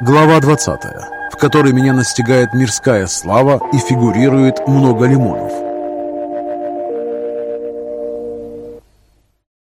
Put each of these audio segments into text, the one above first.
Глава 20, в которой меня настигает мирская слава и фигурирует много лимонов.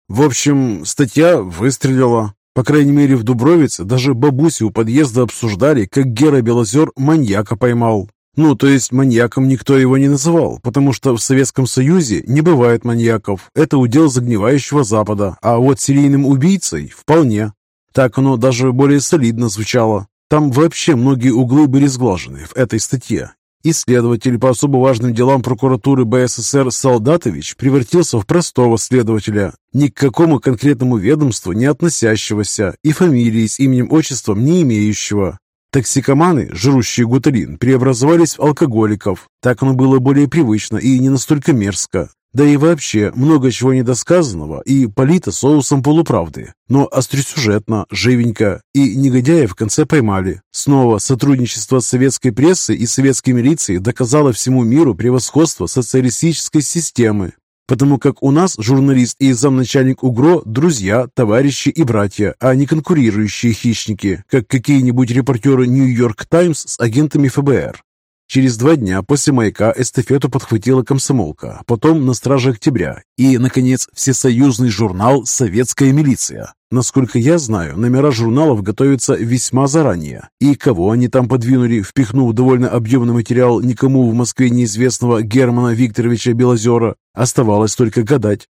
В общем, статья выстрелила. По крайней мере, в Дубровице даже бабуси у подъезда обсуждали, как Гера Белозер маньяка поймал. Ну, то есть маньяком никто его не называл, потому что в Советском Союзе не бывает маньяков. Это удел загнивающего Запада, а вот серийным убийцей вполне. Так оно даже более солидно звучало. Там вообще многие углы были сглажены в этой статье. Исследователь по особо важным делам прокуратуры БССР Солдатович превратился в простого следователя, ни к какому конкретному ведомству не относящегося и фамилии с именем-отчеством не имеющего. Токсикоманы, жрущие гуталин, преобразовались в алкоголиков. Так оно было более привычно и не настолько мерзко. Да и вообще, много чего недосказанного и полито соусом полуправды. Но остросюжетно, живенько, и негодяя в конце поймали. Снова сотрудничество советской прессы и советской милиции доказало всему миру превосходство социалистической системы, Потому как у нас журналист и замначальник УГРО – друзья, товарищи и братья, а не конкурирующие хищники, как какие-нибудь репортеры «Нью-Йорк Таймс» с агентами ФБР. Через два дня после «Маяка» эстафету подхватила комсомолка, потом «На страже октября» и, наконец, всесоюзный журнал «Советская милиция». Насколько я знаю, номера журналов готовятся весьма заранее. И кого они там подвинули, впихнув довольно объемный материал никому в Москве неизвестного Германа Викторовича Белозера, оставалось только гадать.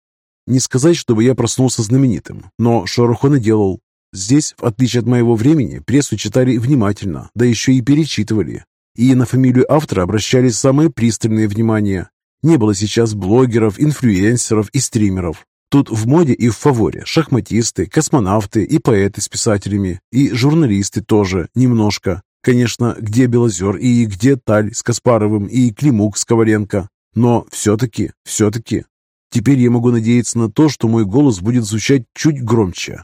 Не сказать, чтобы я проснулся знаменитым, но шороху наделал. Здесь, в отличие от моего времени, прессу читали внимательно, да еще и перечитывали и на фамилию автора обращались самое пристальное внимание. Не было сейчас блогеров, инфлюенсеров и стримеров. Тут в моде и в фаворе шахматисты, космонавты и поэты с писателями, и журналисты тоже немножко. Конечно, где Белозер и где Таль с Каспаровым и Климук с Коваленко. Но все-таки, все-таки, теперь я могу надеяться на то, что мой голос будет звучать чуть громче.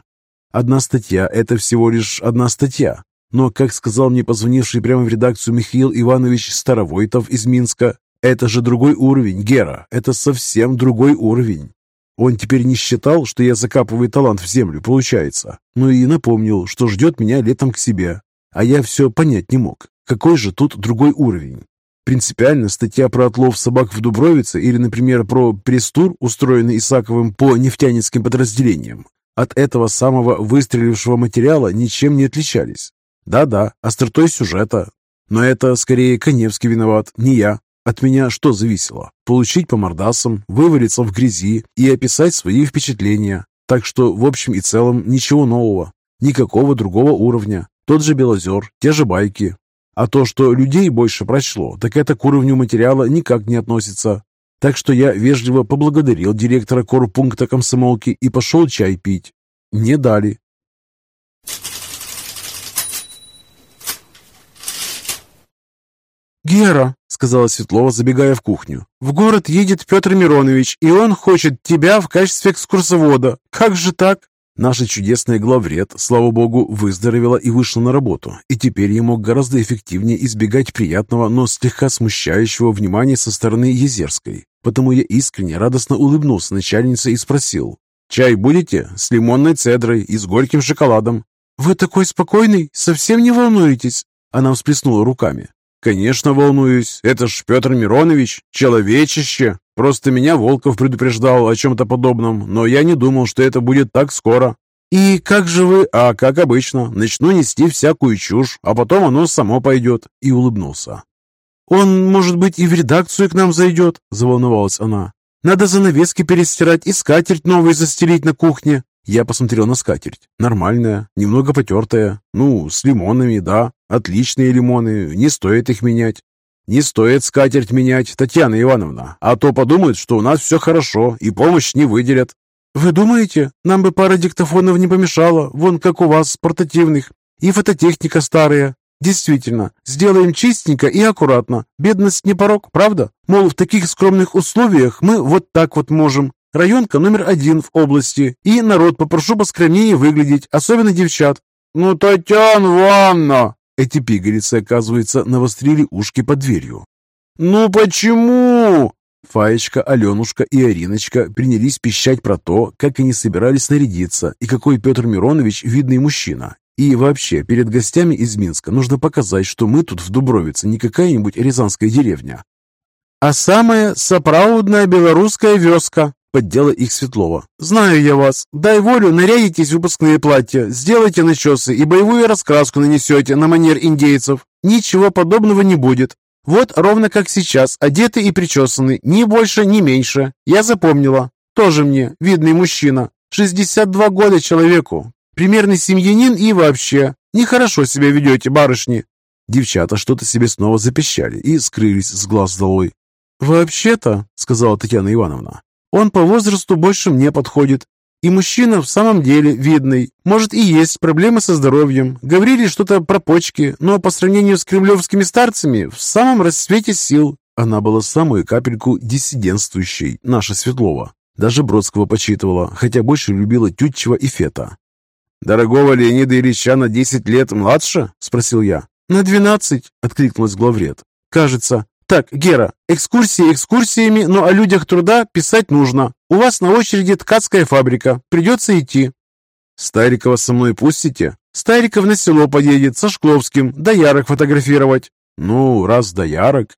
Одна статья – это всего лишь одна статья, но, как сказал мне позвонивший прямо в редакцию Михаил Иванович Старовойтов из Минска, это же другой уровень, Гера, это совсем другой уровень. Он теперь не считал, что я закапываю талант в землю, получается, но и напомнил, что ждет меня летом к себе. А я все понять не мог. Какой же тут другой уровень? Принципиально статья про отлов собак в Дубровице или, например, про пресс-тур, устроенный Исаковым по нефтяницким подразделениям, от этого самого выстрелившего материала ничем не отличались. Да-да, остротой сюжета. Но это скорее Коневский виноват, не я. От меня что зависело? Получить по мордасам, вывалиться в грязи и описать свои впечатления. Так что, в общем и целом, ничего нового. Никакого другого уровня. Тот же Белозер, те же байки. А то, что людей больше прочло, так это к уровню материала никак не относится. Так что я вежливо поблагодарил директора корпункта комсомолки и пошел чай пить. Не дали. «Гера», — сказала Светлова, забегая в кухню, — «в город едет Петр Миронович, и он хочет тебя в качестве экскурсовода. Как же так?» Наша чудесная главред, слава богу, выздоровела и вышла на работу, и теперь я мог гораздо эффективнее избегать приятного, но слегка смущающего внимания со стороны Езерской. Потому я искренне радостно улыбнулся начальнице и спросил, «Чай будете? С лимонной цедрой и с горьким шоколадом?» «Вы такой спокойный, совсем не волнуетесь?» Она всплеснула руками. «Конечно волнуюсь. Это ж Петр Миронович, человечище. Просто меня Волков предупреждал о чем-то подобном, но я не думал, что это будет так скоро». «И как же вы...» «А как обычно. Начну нести всякую чушь, а потом оно само пойдет». И улыбнулся. «Он, может быть, и в редакцию к нам зайдет?» – заволновалась она. «Надо занавески перестирать и скатерть новую застелить на кухне». Я посмотрел на скатерть. Нормальная, немного потертая. Ну, с лимонами, да. Отличные лимоны, не стоит их менять. Не стоит скатерть менять, Татьяна Ивановна, а то подумают, что у нас все хорошо и помощь не выделят. Вы думаете, нам бы пара диктофонов не помешала, вон как у вас, портативных, и фототехника старая. Действительно, сделаем чистенько и аккуратно. Бедность не порог, правда? Мол, в таких скромных условиях мы вот так вот можем. Районка номер один в области. И народ попрошу поскромнее выглядеть, особенно девчат. «Ну, Татьяна Ивановна!» Эти пигалицы, оказывается, навострили ушки под дверью. «Ну почему?» Фаечка, Аленушка и Ариночка принялись пищать про то, как они собирались нарядиться и какой Петр Миронович видный мужчина. И вообще, перед гостями из Минска нужно показать, что мы тут в Дубровице не какая-нибудь рязанская деревня. «А самая сопраудная белорусская вёска», — поддела их Светлова. «Знаю я вас. Дай волю, нарядитесь в выпускные платья, сделайте начесы и боевую раскраску нанесете на манер индейцев. Ничего подобного не будет. Вот ровно как сейчас, одеты и причесаны, ни больше, ни меньше. Я запомнила. Тоже мне, видный мужчина. 62 года человеку. Примерный семьянин и вообще. Нехорошо себя ведете, барышни». Девчата что-то себе снова запищали и скрылись с глаз долой. «Вообще-то», — сказала Татьяна Ивановна, — «он по возрасту больше мне подходит. И мужчина в самом деле видный. Может и есть проблемы со здоровьем. Говорили что-то про почки, но по сравнению с кремлевскими старцами в самом расцвете сил. Она была самую капельку диссидентствующей, наша Светлова. Даже Бродского почитывала, хотя больше любила Тютчева и Фета. «Дорогого Леонида Ильича на десять лет младше?» – спросил я. «На двенадцать», – откликнулась главред. «Кажется. Так, Гера, экскурсии экскурсиями, но о людях труда писать нужно. У вас на очереди ткацкая фабрика. Придется идти. Старикова со мной пустите? Стариков на село поедет со Шкловским, доярок фотографировать. Ну, раз доярок.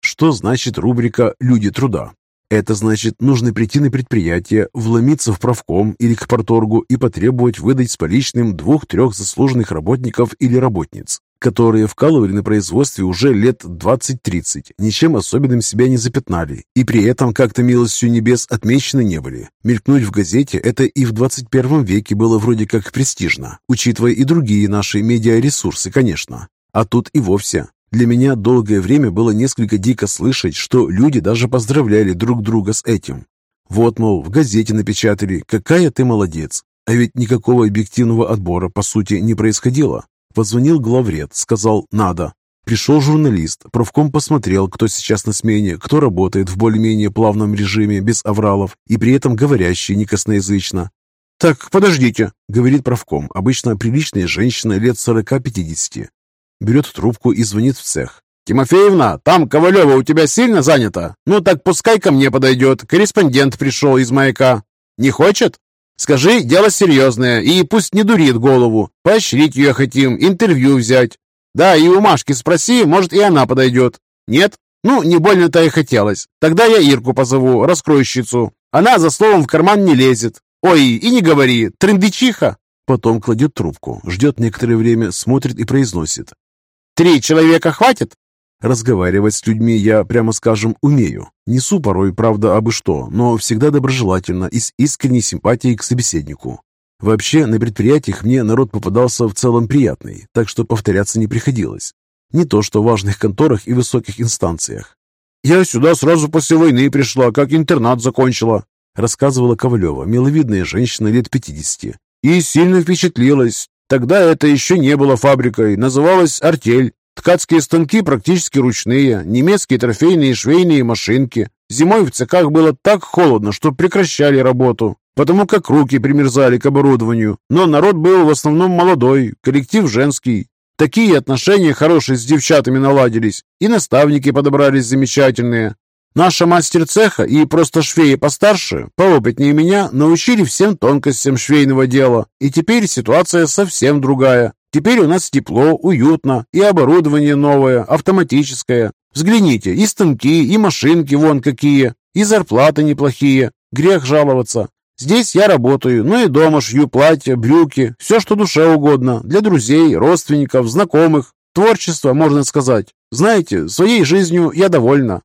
Что значит рубрика «Люди труда»? Это значит, нужно прийти на предприятие, вломиться в правком или к порторгу и потребовать выдать с поличным двух-трех заслуженных работников или работниц которые вкалывали на производстве уже лет 20-30, ничем особенным себя не запятнали, и при этом как-то милостью небес отмечены не были. Мелькнуть в газете это и в 21 веке было вроде как престижно, учитывая и другие наши медиаресурсы, конечно. А тут и вовсе. Для меня долгое время было несколько дико слышать, что люди даже поздравляли друг друга с этим. Вот, мол, в газете напечатали «Какая ты молодец!» А ведь никакого объективного отбора, по сути, не происходило. Позвонил главред, сказал «надо». Пришел журналист, правком посмотрел, кто сейчас на смене, кто работает в более-менее плавном режиме, без авралов, и при этом говорящий не косноязычно. «Так, подождите», — говорит правком, обычно приличная женщина лет 40-50. Берет трубку и звонит в цех. «Тимофеевна, там Ковалева у тебя сильно занята? Ну так пускай ко мне подойдет. Корреспондент пришел из маяка. Не хочет?» Скажи, дело серьезное, и пусть не дурит голову. Поощрить ее хотим, интервью взять. Да, и у Машки спроси, может, и она подойдет. Нет? Ну, не больно-то и хотелось. Тогда я Ирку позову, раскройщицу. Она за словом в карман не лезет. Ой, и не говори, трындычиха. Потом кладет трубку, ждет некоторое время, смотрит и произносит. «Три человека хватит?» Разговаривать с людьми я, прямо скажем, умею. Несу порой, правда, абы что, но всегда доброжелательно и с искренней симпатией к собеседнику. Вообще, на предприятиях мне народ попадался в целом приятный, так что повторяться не приходилось. Не то что в важных конторах и высоких инстанциях. «Я сюда сразу после войны пришла, как интернат закончила», рассказывала Ковалева, миловидная женщина лет 50. «И сильно впечатлилась. Тогда это еще не было фабрикой, называлась «Артель». Ткацкие станки практически ручные, немецкие трофейные швейные машинки. Зимой в цехах было так холодно, что прекращали работу, потому как руки примерзали к оборудованию. Но народ был в основном молодой, коллектив женский. Такие отношения хорошие с девчатами наладились, и наставники подобрались замечательные. Наша мастер цеха и просто швеи постарше, поопытнее меня, научили всем тонкостям швейного дела, и теперь ситуация совсем другая. Теперь у нас тепло, уютно, и оборудование новое, автоматическое. Взгляните, и станки, и машинки вон какие, и зарплаты неплохие. Грех жаловаться. Здесь я работаю, ну и дома шью платья, брюки, все, что душе угодно, для друзей, родственников, знакомых. Творчество, можно сказать. Знаете, своей жизнью я довольна.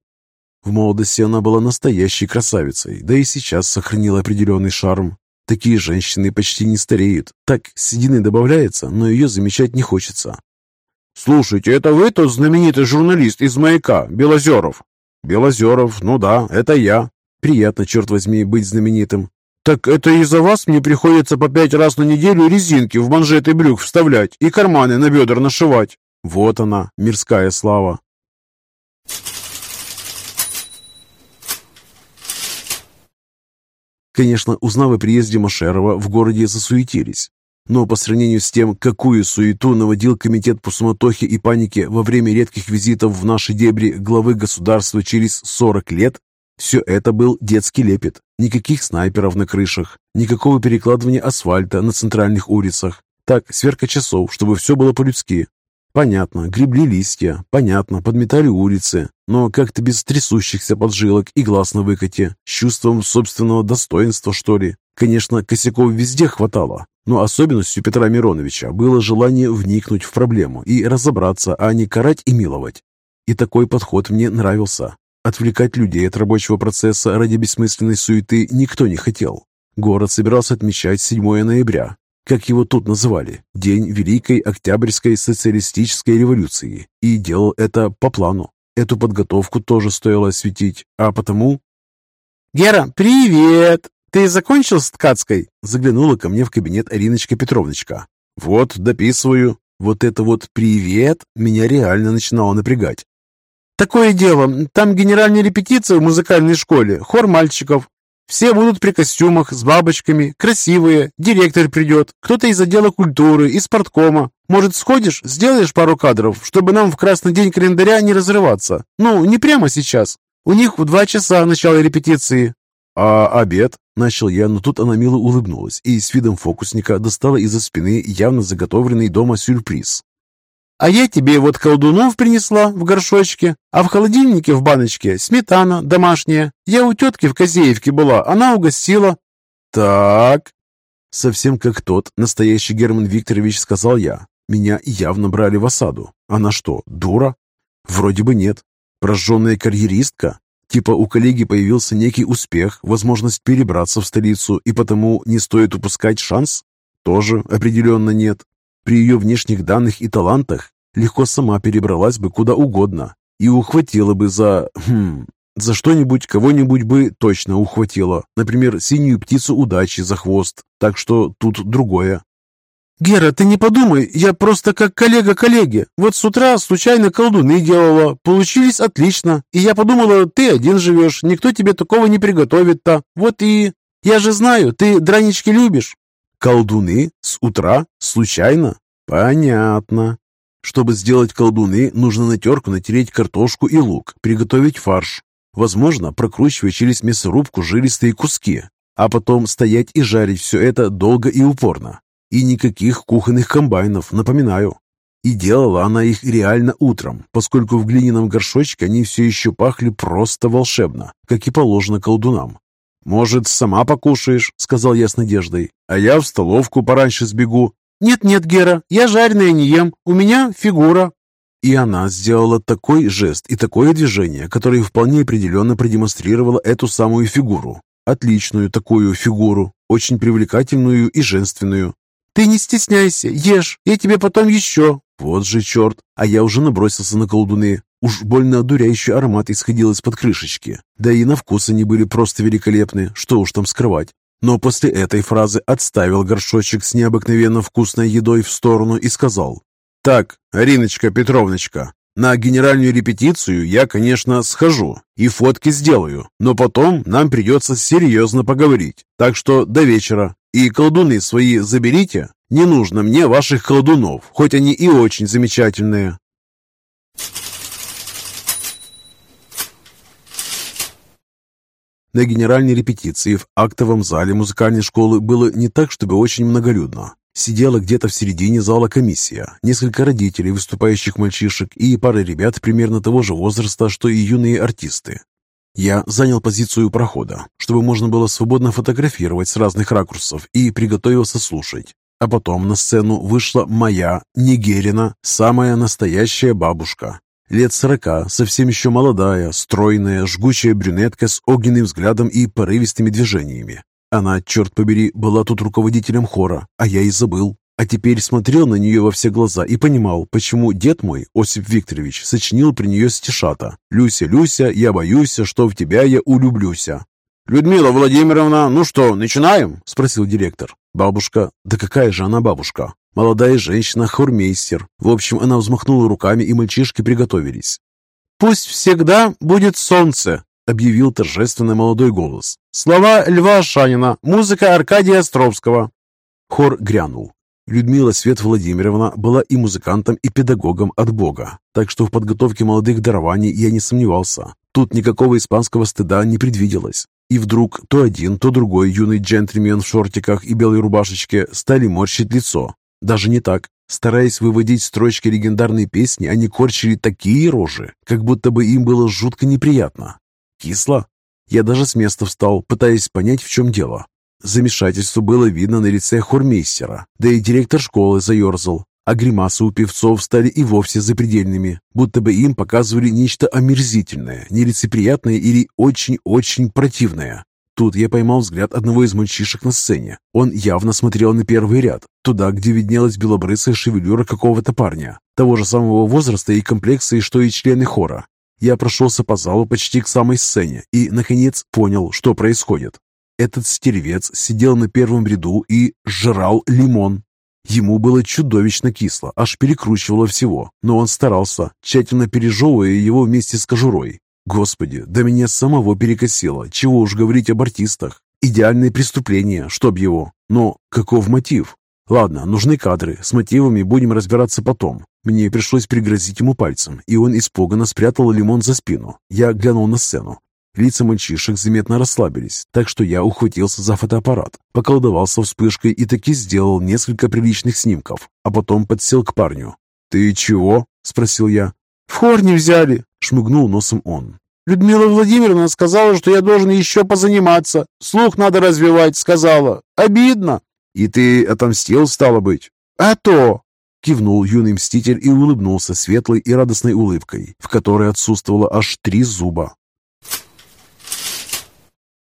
В молодости она была настоящей красавицей, да и сейчас сохранила определенный шарм. Такие женщины почти не стареют. Так, седины добавляется, но ее замечать не хочется. «Слушайте, это вы тот знаменитый журналист из «Маяка», Белозеров?» «Белозеров, ну да, это я. Приятно, черт возьми, быть знаменитым». «Так это из-за вас мне приходится по пять раз на неделю резинки в манжеты брюк вставлять и карманы на бедра нашивать». Вот она, мирская слава. Конечно, узнав о приезде Машерова, в городе засуетились. Но по сравнению с тем, какую суету наводил комитет по суматохе и панике во время редких визитов в наши дебри главы государства через 40 лет, все это был детский лепет. Никаких снайперов на крышах, никакого перекладывания асфальта на центральных улицах. Так, сверка часов, чтобы все было по-людски. Понятно, гребли листья, понятно, подметали улицы, но как-то без трясущихся поджилок и глаз на выкате, с чувством собственного достоинства, что ли. Конечно, косяков везде хватало, но особенностью Петра Мироновича было желание вникнуть в проблему и разобраться, а не карать и миловать. И такой подход мне нравился. Отвлекать людей от рабочего процесса ради бессмысленной суеты никто не хотел. Город собирался отмечать 7 ноября, как его тут называли, День Великой Октябрьской социалистической революции, и делал это по плану. Эту подготовку тоже стоило осветить, а потому... «Гера, привет! Ты закончил с ткацкой?» Заглянула ко мне в кабинет Ариночка Петровночка. «Вот, дописываю. Вот это вот «привет» меня реально начинало напрягать. «Такое дело. Там генеральная репетиция в музыкальной школе, хор мальчиков. Все будут при костюмах, с бабочками, красивые. Директор придет, кто-то из отдела культуры, из спорткома. Может, сходишь, сделаешь пару кадров, чтобы нам в красный день календаря не разрываться? Ну, не прямо сейчас. У них в два часа начало репетиции». «А обед?» – начал я, но тут она мило улыбнулась и с видом фокусника достала из-за спины явно заготовленный дома сюрприз. А я тебе вот колдунов принесла в горшочке, а в холодильнике в баночке сметана домашняя. Я у тетки в Козеевке была, она угостила». «Так...» Совсем как тот настоящий Герман Викторович, сказал я. Меня явно брали в осаду. Она что, дура? Вроде бы нет. Прожженная карьеристка? Типа у коллеги появился некий успех, возможность перебраться в столицу, и потому не стоит упускать шанс? Тоже определенно нет. При ее внешних данных и талантах легко сама перебралась бы куда угодно и ухватила бы за... Хм, за что-нибудь кого-нибудь бы точно ухватила. Например, синюю птицу удачи за хвост. Так что тут другое. «Гера, ты не подумай, я просто как коллега коллеги. Вот с утра случайно колдуны делала, получились отлично. И я подумала, ты один живешь, никто тебе такого не приготовит-то. Вот и... Я же знаю, ты дранички любишь». Колдуны? С утра? Случайно? Понятно. Чтобы сделать колдуны, нужно на терку натереть картошку и лук, приготовить фарш. Возможно, прокручивая через мясорубку жилистые куски, а потом стоять и жарить все это долго и упорно. И никаких кухонных комбайнов, напоминаю. И делала она их реально утром, поскольку в глиняном горшочке они все еще пахли просто волшебно, как и положено колдунам. «Может, сама покушаешь?» — сказал я с надеждой. «А я в столовку пораньше сбегу». «Нет-нет, Гера, я жареное не ем. У меня фигура». И она сделала такой жест и такое движение, которое вполне определенно продемонстрировало эту самую фигуру. Отличную такую фигуру, очень привлекательную и женственную. «Ты не стесняйся, ешь, я тебе потом еще». Вот же черт, а я уже набросился на колдуны. Уж больно одуряющий аромат исходил из-под крышечки. Да и на вкус они были просто великолепны, что уж там скрывать. Но после этой фразы отставил горшочек с необыкновенно вкусной едой в сторону и сказал, «Так, Ариночка Петровночка, на генеральную репетицию я, конечно, схожу и фотки сделаю, но потом нам придется серьезно поговорить, так что до вечера. И колдуны свои заберите, не нужно мне ваших колдунов, хоть они и очень замечательные». На генеральной репетиции в актовом зале музыкальной школы было не так, чтобы очень многолюдно. Сидела где-то в середине зала комиссия, несколько родителей выступающих мальчишек и пара ребят примерно того же возраста, что и юные артисты. Я занял позицию прохода, чтобы можно было свободно фотографировать с разных ракурсов и приготовился слушать. А потом на сцену вышла моя, Нигерина, самая настоящая бабушка, Лет сорока, совсем еще молодая, стройная, жгучая брюнетка с огненным взглядом и порывистыми движениями. Она, черт побери, была тут руководителем хора, а я и забыл. А теперь смотрел на нее во все глаза и понимал, почему дед мой, Осип Викторович, сочинил при нее стишата «Люся, Люся, я боюсь, что в тебя я улюблюся». «Людмила Владимировна, ну что, начинаем?» – спросил директор. Бабушка, да какая же она бабушка? Молодая женщина, хормейстер. В общем, она взмахнула руками, и мальчишки приготовились. «Пусть всегда будет солнце», — объявил торжественный молодой голос. «Слова Льва Шанина, музыка Аркадия Островского». Хор грянул. Людмила Свет Владимировна была и музыкантом, и педагогом от Бога, так что в подготовке молодых дарований я не сомневался. Тут никакого испанского стыда не предвиделось. И вдруг то один, то другой юный джентльмен в шортиках и белой рубашечке стали морщить лицо, даже не так. Стараясь выводить строчки легендарной песни, они корчили такие рожи, как будто бы им было жутко неприятно. Кисло? Я даже с места встал, пытаясь понять, в чем дело. Замешательство было видно на лице хормейстера, да и директор школы заерзал, а гримасы у певцов стали и вовсе запредельными, будто бы им показывали нечто омерзительное, нелицеприятное или очень-очень противное. Тут я поймал взгляд одного из мальчишек на сцене. Он явно смотрел на первый ряд, туда, где виднелась белобрысая шевелюра какого-то парня, того же самого возраста и комплекции, что и члены хора. Я прошелся по залу почти к самой сцене и, наконец, понял, что происходит. Этот стервец сидел на первом ряду и жрал лимон. Ему было чудовищно кисло, аж перекручивало всего, но он старался, тщательно пережевывая его вместе с кожурой. Господи, да меня самого перекосило, чего уж говорить об артистах. Идеальное преступление, чтоб его. Но каков мотив? Ладно, нужны кадры, с мотивами будем разбираться потом. Мне пришлось пригрозить ему пальцем, и он испуганно спрятал лимон за спину. Я глянул на сцену. Лица мальчишек заметно расслабились, так что я ухватился за фотоаппарат, поколдовался вспышкой и таки сделал несколько приличных снимков, а потом подсел к парню. «Ты чего?» – спросил я. «В хор не взяли!» — шмыгнул носом он. «Людмила Владимировна сказала, что я должен еще позаниматься. Слух надо развивать, сказала. Обидно!» «И ты отомстил, стало быть?» «А то!» Кивнул юный мститель и улыбнулся светлой и радостной улыбкой, в которой отсутствовало аж три зуба.